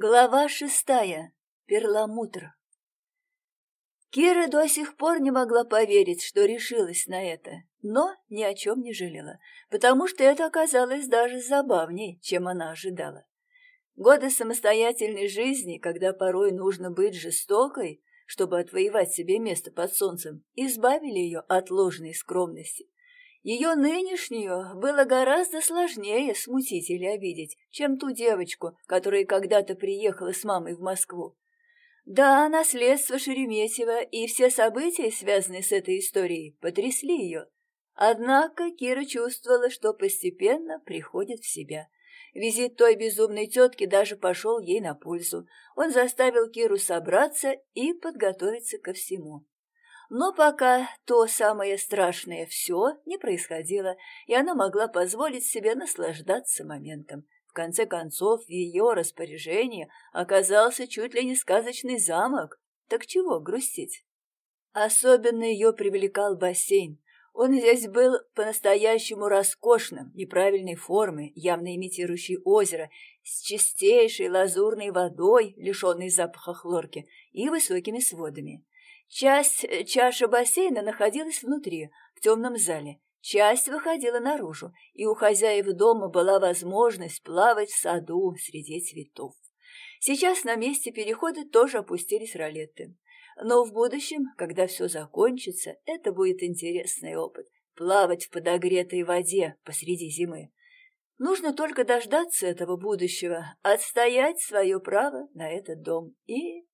Глава шестая. Перламутр. Кира до сих пор не могла поверить, что решилась на это, но ни о чем не жалела, потому что это оказалось даже забавнее, чем она ожидала. Годы самостоятельной жизни, когда порой нужно быть жестокой, чтобы отвоевать себе место под солнцем, избавили ее от ложной скромности. Ее нынешнюю было гораздо сложнее смутить или обидеть, чем ту девочку, которая когда-то приехала с мамой в Москву. Да, наследство Шереметьева и все события, связанные с этой историей, потрясли ее. Однако Кира чувствовала, что постепенно приходит в себя. Визит той безумной тетки даже пошел ей на пользу. Он заставил Киру собраться и подготовиться ко всему. Но пока то самое страшное все не происходило, и она могла позволить себе наслаждаться моментом. В конце концов, в ее распоряжении оказался чуть ли не сказочный замок. Так чего грустить? Особенно ее привлекал бассейн. Он здесь был по-настоящему роскошным, неправильной формы, явно имитирующий озеро, с чистейшей лазурной водой, лишенной запаха хлорки, и высокими сводами. Часть э, чаши бассейна находилась внутри, в темном зале, часть выходила наружу, и у хозяев дома была возможность плавать в саду среди цветов. Сейчас на месте перехода тоже опустились ролеты. Но в будущем, когда все закончится, это будет интересный опыт — плавать в подогретой воде посреди зимы. Нужно только дождаться этого будущего, отстоять свое право на этот дом и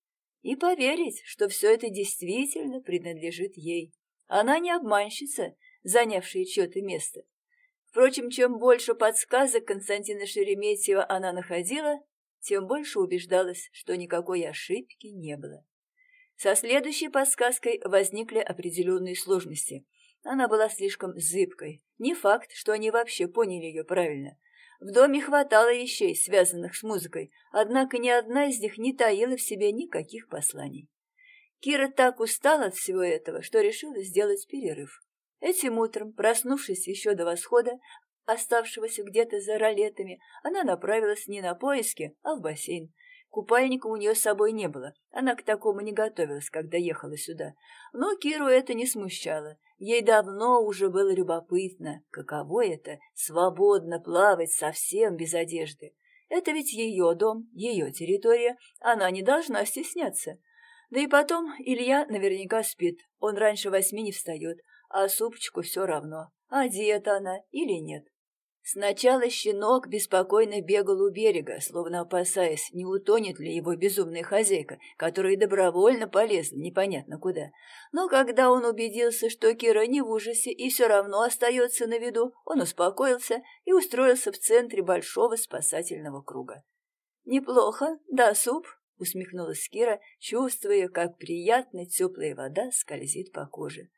и поверить, что все это действительно принадлежит ей. Она не обманщица, занявшая чье-то место. Впрочем, чем больше подсказок Константина Шереметьева она находила, тем больше убеждалась, что никакой ошибки не было. Со следующей подсказкой возникли определенные сложности. Она была слишком зыбкой. Не факт, что они вообще поняли ее правильно. В доме хватало вещей, связанных с музыкой, однако ни одна из них не таила в себе никаких посланий. Кира так устала от всего этого, что решила сделать перерыв. Этим утром, проснувшись еще до восхода, оставшегося где-то за ролетами, она направилась не на поиски, а в бассейн. Купальника у нее с собой не было, она к такому не готовилась, когда ехала сюда. Но Киру это не смущало. Ей давно уже было любопытно, каково это — свободно плавать совсем без одежды. Это ведь ее дом, ее территория, она не должна стесняться. Да и потом Илья наверняка спит, он раньше восьми не встает, а супчику все равно, одета она или нет. Сначала щенок беспокойно бегал у берега, словно опасаясь, не утонет ли его безумная хозяйка, которая добровольно полезла непонятно куда. Но когда он убедился, что Кира не в ужасе и все равно остается на виду, он успокоился и устроился в центре большого спасательного круга. «Неплохо, да, суп?» — усмехнулась Кира, чувствуя, как приятно теплая вода скользит по коже.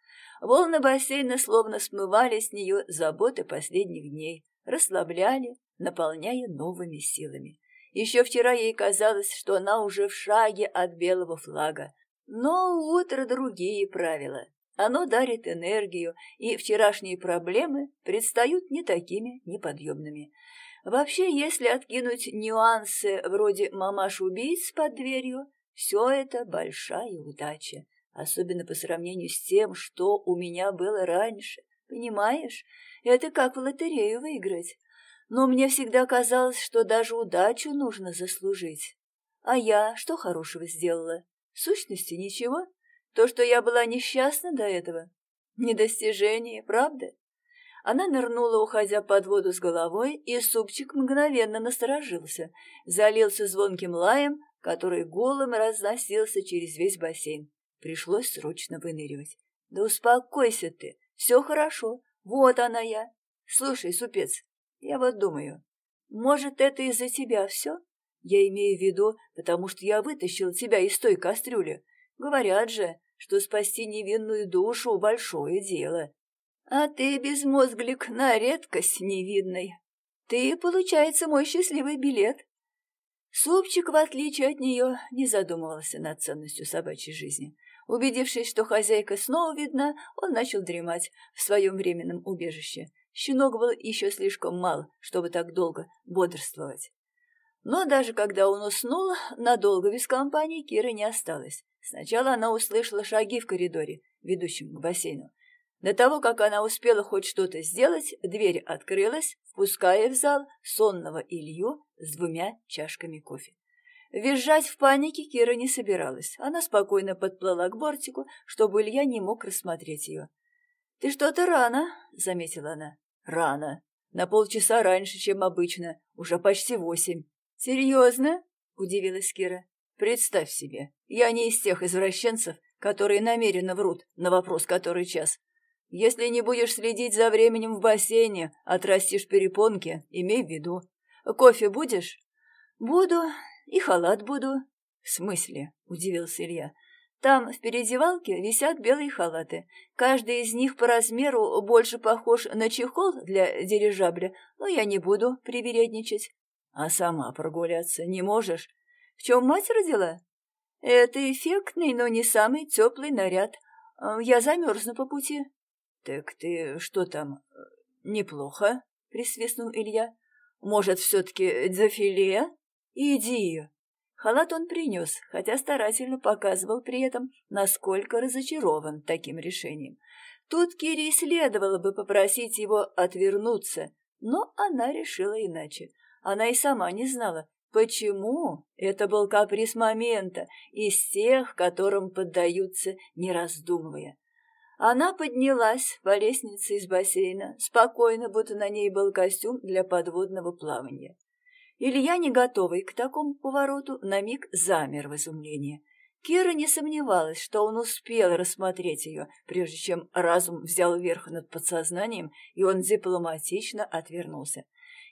Волны бассейна словно смывали с нее заботы последних дней, расслабляли, наполняя новыми силами. Еще вчера ей казалось, что она уже в шаге от белого флага. Но утро другие правила. Оно дарит энергию, и вчерашние проблемы предстают не такими неподъемными. Вообще, если откинуть нюансы вроде мамаш-убийц под дверью, все это большая удача, особенно по сравнению с тем, что у меня было раньше. Понимаешь, это как в лотерею выиграть. Но мне всегда казалось, что даже удачу нужно заслужить. А я что хорошего сделала? В сущности, ничего. То, что я была несчастна до этого. Недостижение, правда? Она нырнула, уходя под воду с головой, и супчик мгновенно насторожился, залился звонким лаем, который голым разносился через весь бассейн. Пришлось срочно выныривать. «Да успокойся ты, все хорошо, вот она я. Слушай, супец, я вот думаю, может, это из-за тебя все? Я имею в виду, потому что я вытащил тебя из той кастрюли. Говорят же, что спасти невинную душу — большое дело. А ты, безмозглик, на редкость невинный. Ты, получается, мой счастливый билет. Супчик, в отличие от нее, не задумывался над ценностью собачьей жизни. Убедившись, что хозяйка снова видна, он начал дремать в своем временном убежище. Щенок был еще слишком мал, чтобы так долго бодрствовать. Но даже когда он уснул, надолго без компании Киры не осталось. Сначала она услышала шаги в коридоре, ведущем к бассейну. До того, как она успела хоть что-то сделать, дверь открылась, впуская в зал сонного Илью с двумя чашками кофе. Визжать в панике Кира не собиралась. Она спокойно подплыла к бортику, чтобы Илья не мог рассмотреть ее. — Ты что-то рано, — заметила она. — Рано. На полчаса раньше, чем обычно. Уже почти восемь. — Серьезно? — удивилась Кира. — Представь себе, я не из тех извращенцев, которые намеренно врут на вопрос который час. Если не будешь следить за временем в бассейне, отрастишь перепонки, имей в виду. Кофе будешь? Буду. И халат буду. В смысле? Удивился Илья. Там в переодевалке висят белые халаты. Каждый из них по размеру больше похож на чехол для дирижабля, но я не буду привередничать. А сама прогуляться не можешь? В чем мать родила? Это эффектный, но не самый теплый наряд. Я замерзну по пути. «Так ты что там, э, неплохо?» — присвистнул Илья. «Может, все-таки дефиле? Иди!» Халат он принес, хотя старательно показывал при этом, насколько разочарован таким решением. Тут Кире следовало бы попросить его отвернуться, но она решила иначе. Она и сама не знала, почему это был каприз момента из тех, которым поддаются, не раздумывая. Она поднялась по лестнице из бассейна, спокойно, будто на ней был костюм для подводного плавания. Илья, не готовый к такому повороту, на миг замер в изумлении. Кира не сомневалась, что он успел рассмотреть ее, прежде чем разум взял верх над подсознанием, и он дипломатично отвернулся.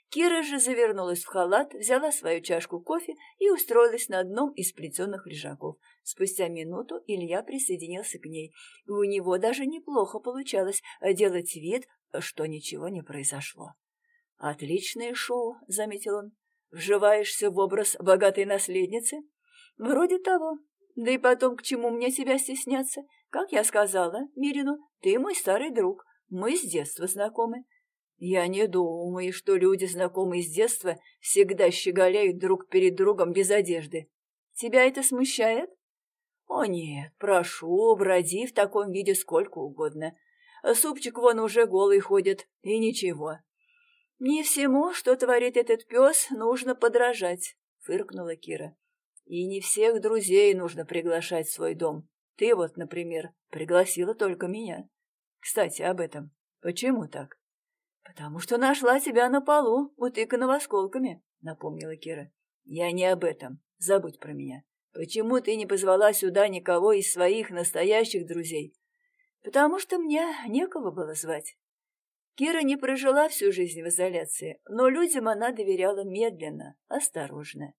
Кира же завернулась в халат, взяла свою чашку кофе и устроилась на одном из плетеных лежаков. Спустя минуту Илья присоединился к ней, и у него даже неплохо получалось делать вид, что ничего не произошло. «Отличное шоу», — заметил он. «Вживаешься в образ богатой наследницы?» «Вроде того. Да и потом, к чему мне себя стесняться? Как я сказала Мирину, ты мой старый друг. Мы с детства знакомы. Я не думаю, что люди, знакомые с детства, всегда щеголяют друг перед другом без одежды. Тебя это смущает? О нет, прошу, броди в таком виде сколько угодно. Супчик вон уже голый ходит, и ничего. Не всему, что творит этот пес, нужно подражать, фыркнула Кира. И не всех друзей нужно приглашать в свой дом. Ты вот, например, пригласила только меня. Кстати, об этом. Почему так? «Потому что нашла тебя на полу, утыканного осколками», — напомнила Кира. «Я не об этом. Забудь про меня. Почему ты не позвала сюда никого из своих настоящих друзей?» «Потому что мне некого было звать». Кира не прожила всю жизнь в изоляции, но людям она доверяла медленно, осторожно.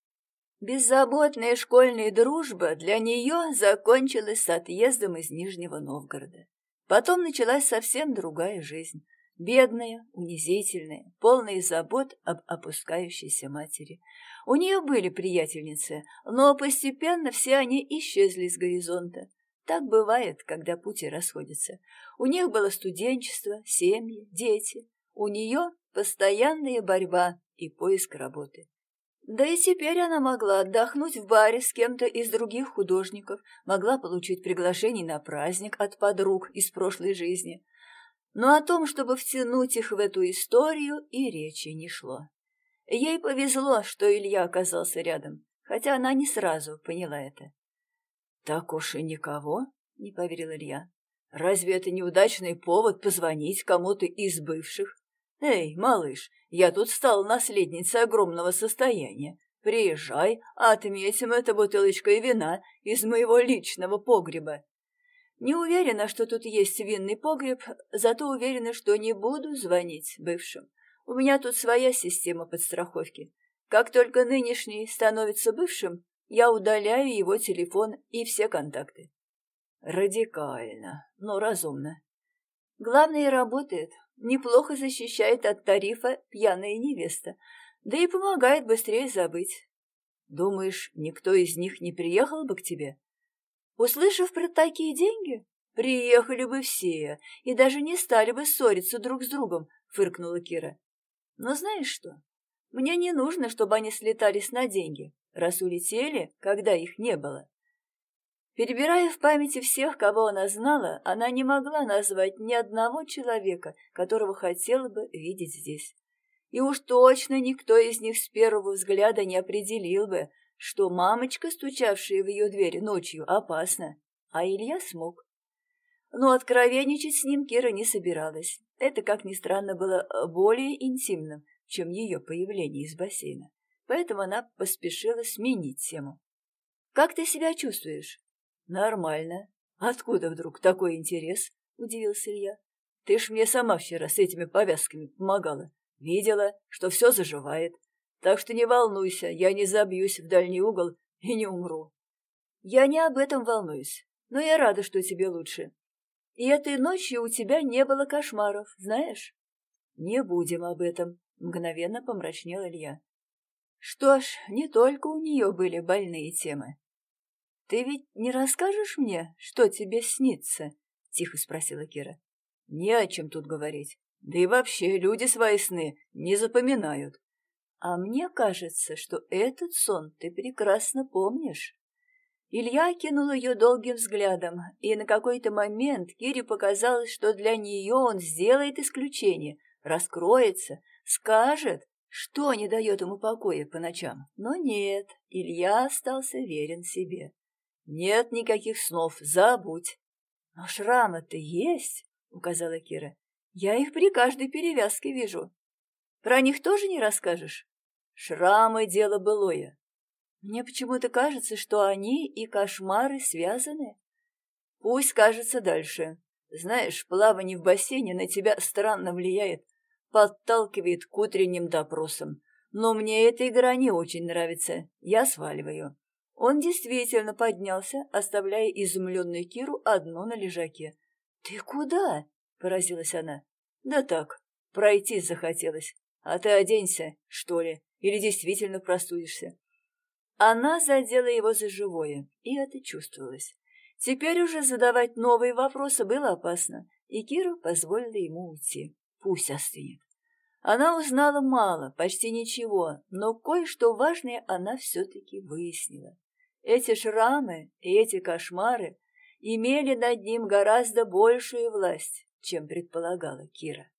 Беззаботная школьная дружба для нее закончилась с отъездом из Нижнего Новгорода. Потом началась совсем другая жизнь бедная, унизительная, полная забот об опускающейся матери. У нее были приятельницы, но постепенно все они исчезли с горизонта. Так бывает, когда пути расходятся. У них было студенчество, семьи, дети. У нее постоянная борьба и поиск работы. Да и теперь она могла отдохнуть в баре с кем-то из других художников, могла получить приглашение на праздник от подруг из прошлой жизни – но о том, чтобы втянуть их в эту историю, и речи не шло. Ей повезло, что Илья оказался рядом, хотя она не сразу поняла это. «Так уж и никого?» — не поверил Илья. «Разве это неудачный повод позвонить кому-то из бывших? Эй, малыш, я тут стал наследницей огромного состояния. Приезжай, отметим это бутылочкой вина из моего личного погреба. Не уверена, что тут есть винный погреб, зато уверена, что не буду звонить бывшим. У меня тут своя система подстраховки. Как только нынешний становится бывшим, я удаляю его телефон и все контакты. Радикально, но разумно. Главное, работает. Неплохо защищает от тарифа пьяная невеста, да и помогает быстрее забыть. Думаешь, никто из них не приехал бы к тебе? Услышав про такие деньги, приехали бы все и даже не стали бы ссориться друг с другом, фыркнула Кира. Но знаешь что? Мне не нужно, чтобы они слетались на деньги, раз улетели, когда их не было. Перебирая в памяти всех, кого она знала, она не могла назвать ни одного человека, которого хотела бы видеть здесь. И уж точно никто из них с первого взгляда не определил бы, что мамочка, стучавшая в ее дверь ночью, опасна, а Илья смог. Но откровенничать с ним Кира не собиралась. Это, как ни странно, было более интимным, чем ее появление из бассейна. Поэтому она поспешила сменить тему. «Как ты себя чувствуешь?» «Нормально. Откуда вдруг такой интерес?» — удивился Илья. «Ты ж мне сама вчера с этими повязками помогала. Видела, что все заживает. Так что не волнуйся, я не забьюсь в дальний угол и не умру». «Я не об этом волнуюсь, но я рада, что тебе лучше. И этой ночью у тебя не было кошмаров, знаешь?» «Не будем об этом», — мгновенно помрачнел Илья. «Что ж, не только у нее были больные темы. «Ты ведь не расскажешь мне, что тебе снится?» — тихо спросила Кира. «Не о чем тут говорить. Да и вообще люди свои сны не запоминают. А мне кажется, что этот сон ты прекрасно помнишь». Илья кинул ее долгим взглядом, и на какой-то момент Кире показалось, что для нее он сделает исключение, раскроется, скажет, что не дает ему покоя по ночам. Но нет, Илья остался верен себе. Нет никаких снов, забудь. Но шрамы-то есть, указала Кира. Я их при каждой перевязке вижу. Про них тоже не расскажешь? Шрамы — дело былое. Мне почему-то кажется, что они и кошмары связаны. Пусть кажется дальше. Знаешь, плавание в бассейне на тебя странно влияет, подталкивает к утренним допросам. Но мне эта игра не очень нравится. Я сваливаю. Он действительно поднялся, оставляя изумленную Киру одну на лежаке. «Ты куда?» — поразилась она. «Да так, пройти захотелось. А ты оденься, что ли, или действительно простудишься». Она задела его за живое, и это чувствовалось. Теперь уже задавать новые вопросы было опасно, и Кира позволила ему уйти. Пусть остынет. Она узнала мало, почти ничего, но кое-что важное она все-таки выяснила. Эти шрамы и эти кошмары имели над ним гораздо большую власть, чем предполагала Кира.